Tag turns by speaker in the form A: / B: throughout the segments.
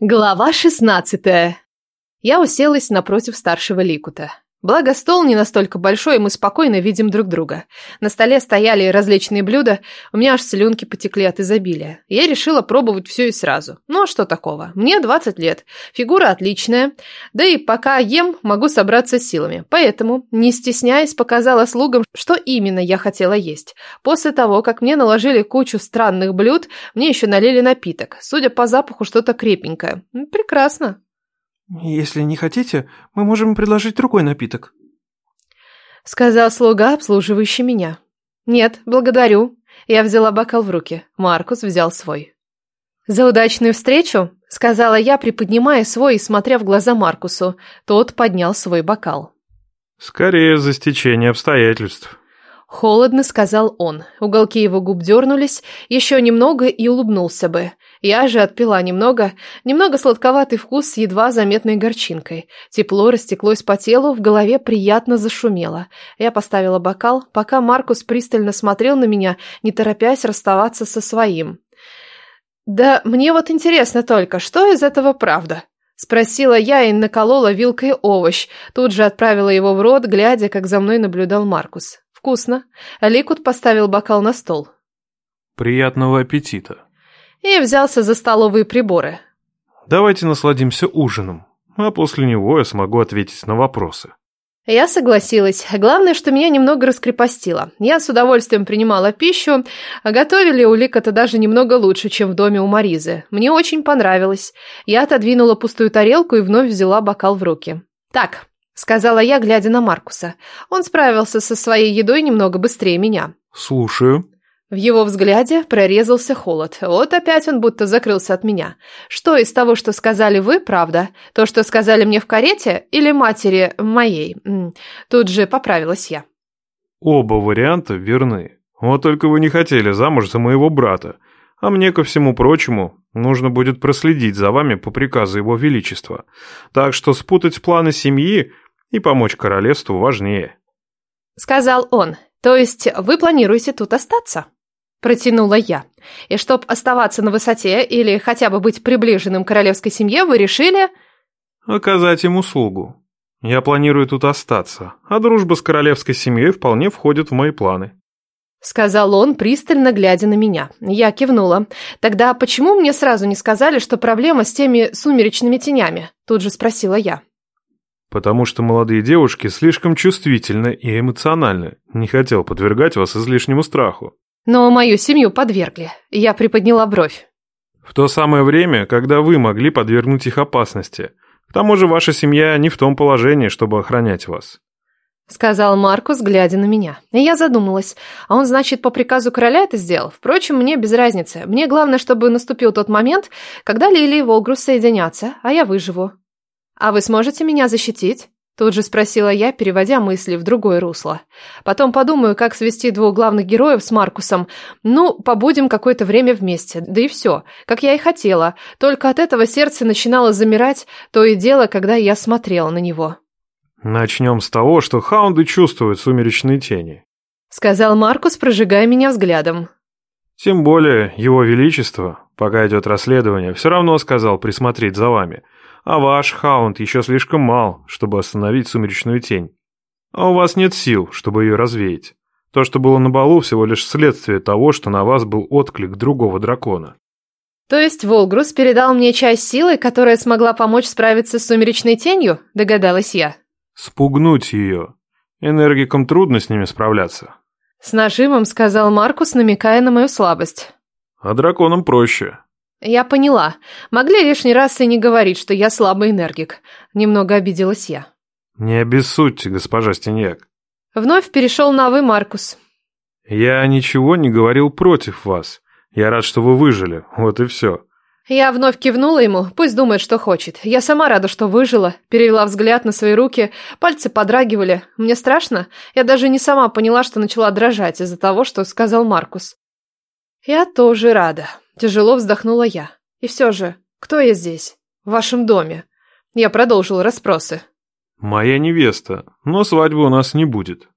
A: Глава шестнадцатая. Я уселась напротив старшего Ликута. Благо, стол не настолько большой, и мы спокойно видим друг друга. На столе стояли различные блюда, у меня аж слюнки потекли от изобилия. Я решила пробовать все и сразу. Ну а что такого? Мне 20 лет, фигура отличная, да и пока ем, могу собраться силами. Поэтому, не стесняясь, показала слугам, что именно я хотела есть. После того, как мне наложили кучу странных блюд, мне еще налили напиток. Судя по запаху, что-то крепенькое. Прекрасно.
B: «Если не хотите, мы можем предложить другой напиток», —
A: сказал слуга, обслуживающий меня. «Нет, благодарю». Я взяла бокал в руки. Маркус взял свой. «За удачную встречу», — сказала я, приподнимая свой и смотря в глаза Маркусу. Тот поднял свой бокал.
C: «Скорее за стечение обстоятельств»,
A: Холодно сказал он. Уголки его губ дернулись, еще немного и улыбнулся бы. Я же отпила немного, немного сладковатый вкус с едва заметной горчинкой. Тепло растеклось по телу, в голове приятно зашумело. Я поставила бокал, пока Маркус пристально смотрел на меня, не торопясь расставаться со своим. «Да мне вот интересно только, что из этого правда?» Спросила я и наколола вилкой овощ, тут же отправила его в рот, глядя, как за мной наблюдал Маркус. «Вкусно». Ликут поставил бокал на стол.
C: «Приятного аппетита».
A: И взялся за столовые приборы.
C: «Давайте насладимся ужином, а после него я смогу ответить на вопросы».
A: Я согласилась. Главное, что меня немного раскрепостило. Я с удовольствием принимала пищу, а готовили у Ликота даже немного лучше, чем в доме у Маризы. Мне очень понравилось. Я отодвинула пустую тарелку и вновь взяла бокал в руки. «Так, сказала я, глядя на Маркуса. Он справился со своей едой немного быстрее меня.
C: «Слушаю».
A: В его взгляде прорезался холод. Вот опять он будто закрылся от меня. Что из того, что сказали вы, правда? То, что сказали мне в карете или матери моей? Тут же поправилась я.
C: Оба варианта верны. Вот только вы не хотели замуж за моего брата. А мне, ко всему прочему, нужно будет проследить за вами по приказу его величества. Так что спутать планы семьи и помочь королевству важнее.
A: Сказал он. То есть вы планируете тут остаться? Протянула я. И чтоб оставаться на высоте или хотя бы быть приближенным к королевской семье, вы решили...
C: Оказать им услугу. Я планирую тут остаться, а дружба с королевской семьей вполне входит в мои планы.
A: Сказал он, пристально глядя на меня. Я кивнула. Тогда почему мне сразу не сказали, что проблема с теми сумеречными тенями? Тут же спросила я.
C: Потому что молодые девушки слишком чувствительны и эмоциональны. Не хотел подвергать вас излишнему страху.
A: Но мою семью подвергли. Я приподняла бровь.
C: В то самое время, когда вы могли подвергнуть их опасности. К тому же ваша семья не в том положении, чтобы охранять вас.
A: Сказал Маркус, глядя на меня. И я задумалась. А он, значит, по приказу короля это сделал? Впрочем, мне без разницы. Мне главное, чтобы наступил тот момент, когда Лили и Волгрус соединятся, а я выживу. «А вы сможете меня защитить?» Тут же спросила я, переводя мысли в другое русло. Потом подумаю, как свести двух главных героев с Маркусом. Ну, побудем какое-то время вместе. Да и все, как я и хотела. Только от этого сердце начинало замирать, то и дело, когда я смотрела на него.
C: «Начнем с того, что хаунды чувствуют сумеречные тени», —
A: сказал Маркус, прожигая меня взглядом.
C: «Тем более, его величество, пока идет расследование, все равно сказал присмотреть за вами» а ваш хаунд еще слишком мал, чтобы остановить сумеречную тень. А у вас нет сил, чтобы ее развеять. То, что было на балу, всего лишь следствие того, что на вас был отклик другого дракона.
A: То есть Волгрус передал мне часть силы, которая смогла помочь справиться с сумеречной тенью, догадалась я.
C: Спугнуть ее. Энергикам трудно с ними справляться.
A: С нажимом сказал Маркус, намекая на мою слабость.
C: А драконам проще.
A: «Я поняла. Могли лишний раз и не говорить, что я слабый энергик». Немного обиделась я.
C: «Не обессудьте, госпожа Стеньяк».
A: Вновь перешел на «вы», Маркус.
C: «Я ничего не говорил против вас. Я рад, что вы выжили. Вот и все».
A: Я вновь кивнула ему, пусть думает, что хочет. Я сама рада, что выжила. Перевела взгляд на свои руки, пальцы подрагивали. Мне страшно. Я даже не сама поняла, что начала дрожать из-за того, что сказал Маркус. Я тоже рада. Тяжело вздохнула я. И все же, кто я здесь? В вашем доме? Я продолжил расспросы.
C: Моя невеста, но свадьбы у нас не будет.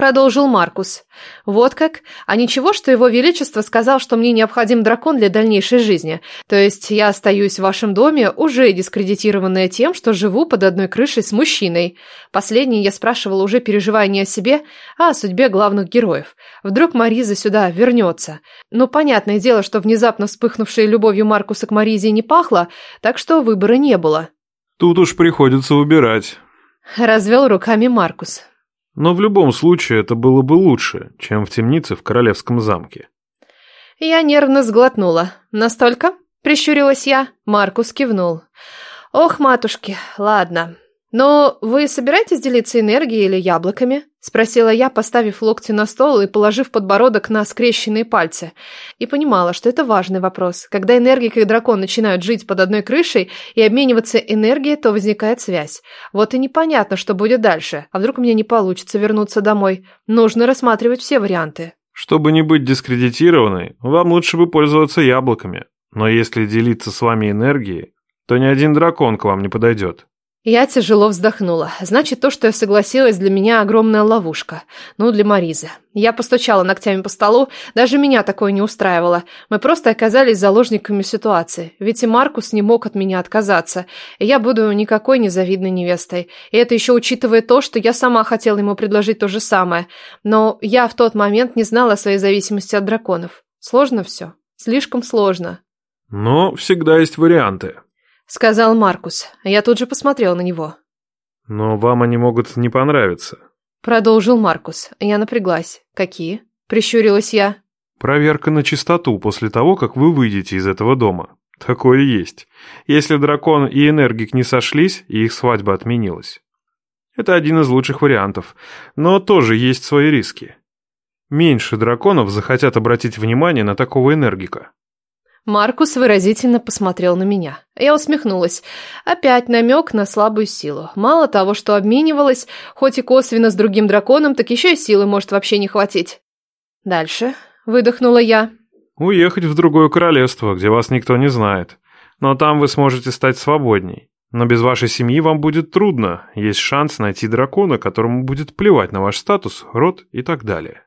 A: Продолжил Маркус. Вот как? А ничего, что его величество сказал, что мне необходим дракон для дальнейшей жизни. То есть я остаюсь в вашем доме, уже дискредитированная тем, что живу под одной крышей с мужчиной. Последнее я спрашивала, уже переживая не о себе, а о судьбе главных героев. Вдруг Мариза сюда вернется. Ну, понятное дело, что внезапно вспыхнувшей любовью Маркуса к Маризе не пахло, так что выбора не было.
C: Тут уж приходится выбирать.
A: Развел руками Маркус.
C: Но в любом случае это было бы лучше, чем в темнице в королевском замке.
A: Я нервно сглотнула. Настолько? Прищурилась я. Маркус кивнул. Ох, матушки, ладно. «Но вы собираетесь делиться энергией или яблоками?» – спросила я, поставив локти на стол и положив подбородок на скрещенные пальцы. И понимала, что это важный вопрос. Когда энергик и дракон начинают жить под одной крышей и обмениваться энергией, то возникает связь. Вот и непонятно, что будет дальше. А вдруг меня не получится вернуться домой? Нужно рассматривать все варианты.
C: Чтобы не быть дискредитированной, вам лучше бы пользоваться яблоками. Но если делиться с вами энергией, то ни один дракон к вам не подойдет.
A: Я тяжело вздохнула. Значит, то, что я согласилась, для меня огромная ловушка. Ну, для Маризы. Я постучала ногтями по столу, даже меня такое не устраивало. Мы просто оказались заложниками ситуации. Ведь и Маркус не мог от меня отказаться. И я буду никакой незавидной невестой. И это еще учитывая то, что я сама хотела ему предложить то же самое. Но я в тот момент не знала о своей зависимости от драконов. Сложно все. Слишком сложно.
C: Но всегда есть варианты
A: сказал Маркус. Я тут же посмотрел на него.
C: Но вам они могут не понравиться.
A: Продолжил Маркус. Я напряглась. Какие? Прищурилась я.
C: Проверка на чистоту после того, как вы выйдете из этого дома. Такое есть. Если дракон и энергик не сошлись, и их свадьба отменилась. Это один из лучших вариантов, но тоже есть свои риски. Меньше драконов захотят обратить внимание на такого энергика.
A: Маркус выразительно посмотрел на меня. Я усмехнулась. Опять намек на слабую силу. Мало того, что обменивалась, хоть и косвенно с другим драконом, так еще и силы может вообще не хватить. Дальше выдохнула я.
C: Уехать в другое королевство, где вас никто не знает. Но там вы сможете стать свободней. Но без вашей семьи вам будет трудно. Есть шанс найти дракона, которому будет плевать на ваш статус, род и так далее.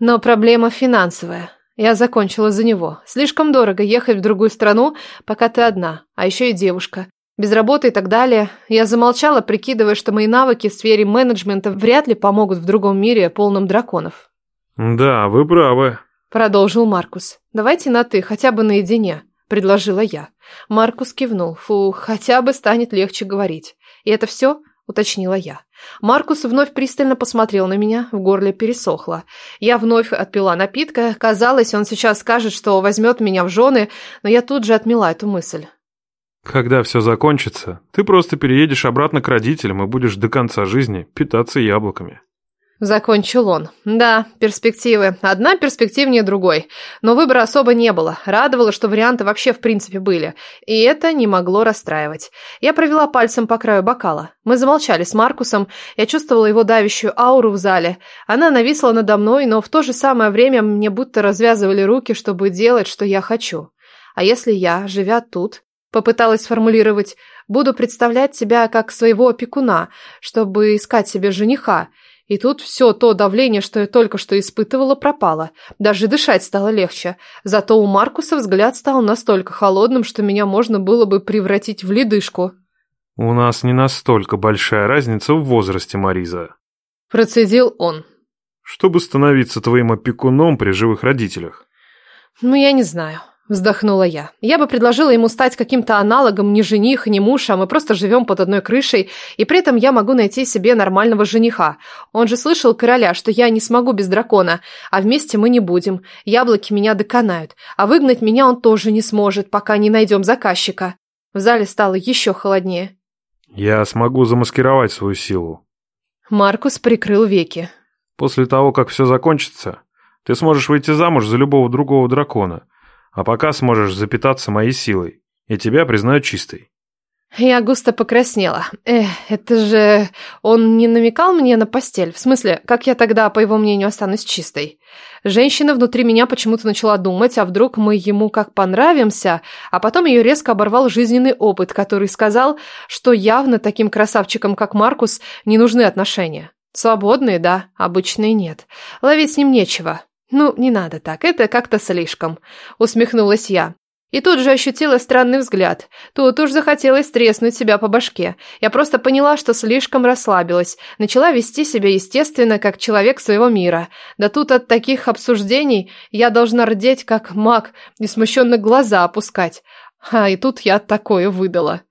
A: Но проблема финансовая. Я закончила за него. Слишком дорого ехать в другую страну, пока ты одна, а еще и девушка. Без работы и так далее. Я замолчала, прикидывая, что мои навыки в сфере менеджмента вряд ли помогут в другом мире, полном драконов.
C: «Да, вы правы», —
A: продолжил Маркус. «Давайте на «ты», хотя бы наедине», — предложила я. Маркус кивнул. «Фу, хотя бы станет легче говорить. И это все?» — уточнила я. Маркус вновь пристально посмотрел на меня, в горле пересохло. Я вновь отпила напитка. Казалось, он сейчас скажет, что возьмет меня в жены, но я тут же отмела эту мысль.
C: Когда все закончится, ты просто переедешь обратно к родителям и будешь до конца жизни питаться яблоками.
A: Закончил он. Да, перспективы. Одна перспективнее другой. Но выбора особо не было. Радовало, что варианты вообще в принципе были. И это не могло расстраивать. Я провела пальцем по краю бокала. Мы замолчали с Маркусом. Я чувствовала его давящую ауру в зале. Она нависла надо мной, но в то же самое время мне будто развязывали руки, чтобы делать, что я хочу. А если я, живя тут, попыталась сформулировать, буду представлять себя как своего опекуна, чтобы искать себе жениха, и тут все то давление, что я только что испытывала, пропало. Даже дышать стало легче. Зато у Маркуса взгляд стал настолько холодным, что меня можно было бы превратить в ледышку.
C: «У нас не настолько большая разница в возрасте, Мариза», –
A: процедил он.
C: «Чтобы становиться твоим опекуном при живых родителях».
A: «Ну, я не знаю. Вздохнула я. Я бы предложила ему стать каким-то аналогом ни жених, ни муж, а мы просто живем под одной крышей, и при этом я могу найти себе нормального жениха. Он же слышал короля, что я не смогу без дракона, а вместе мы не будем. Яблоки меня доконают, а выгнать меня он тоже не сможет, пока не найдем заказчика. В зале стало еще холоднее.
C: Я смогу замаскировать свою силу.
A: Маркус прикрыл веки.
C: После того, как все закончится, ты сможешь выйти замуж за любого другого дракона – а пока сможешь запитаться моей силой, и тебя признают чистой».
A: Я густо покраснела. Эх, это же... Он не намекал мне на постель? В смысле, как я тогда, по его мнению, останусь чистой? Женщина внутри меня почему-то начала думать, а вдруг мы ему как понравимся, а потом ее резко оборвал жизненный опыт, который сказал, что явно таким красавчикам, как Маркус, не нужны отношения. Свободные, да, обычные нет. Ловить с ним нечего. Ну, не надо так, это как-то слишком. Усмехнулась я. И тут же ощутила странный взгляд. Тут уж захотелось треснуть себя по башке. Я просто поняла, что слишком расслабилась. Начала вести себя естественно, как человек своего мира. Да тут от таких обсуждений я должна рдеть, как маг, и смущенно глаза опускать. А и тут я такое выдала.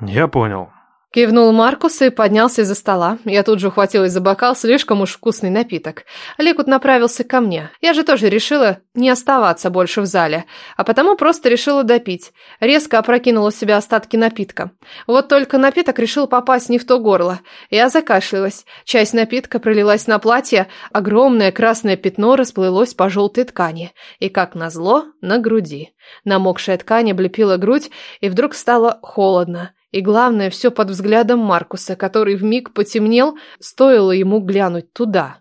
C: «Я понял»,
A: Кивнул Маркус и поднялся из-за стола. Я тут же ухватилась за бокал, слишком уж вкусный напиток. Ликут направился ко мне. Я же тоже решила не оставаться больше в зале, а потому просто решила допить. Резко опрокинула в себя остатки напитка. Вот только напиток решил попасть не в то горло. Я закашлялась. Часть напитка пролилась на платье, огромное красное пятно расплылось по желтой ткани. И, как назло, на груди. Намокшая ткань облепила грудь, и вдруг стало холодно. И главное, все под взглядом Маркуса, который вмиг потемнел, стоило ему глянуть туда.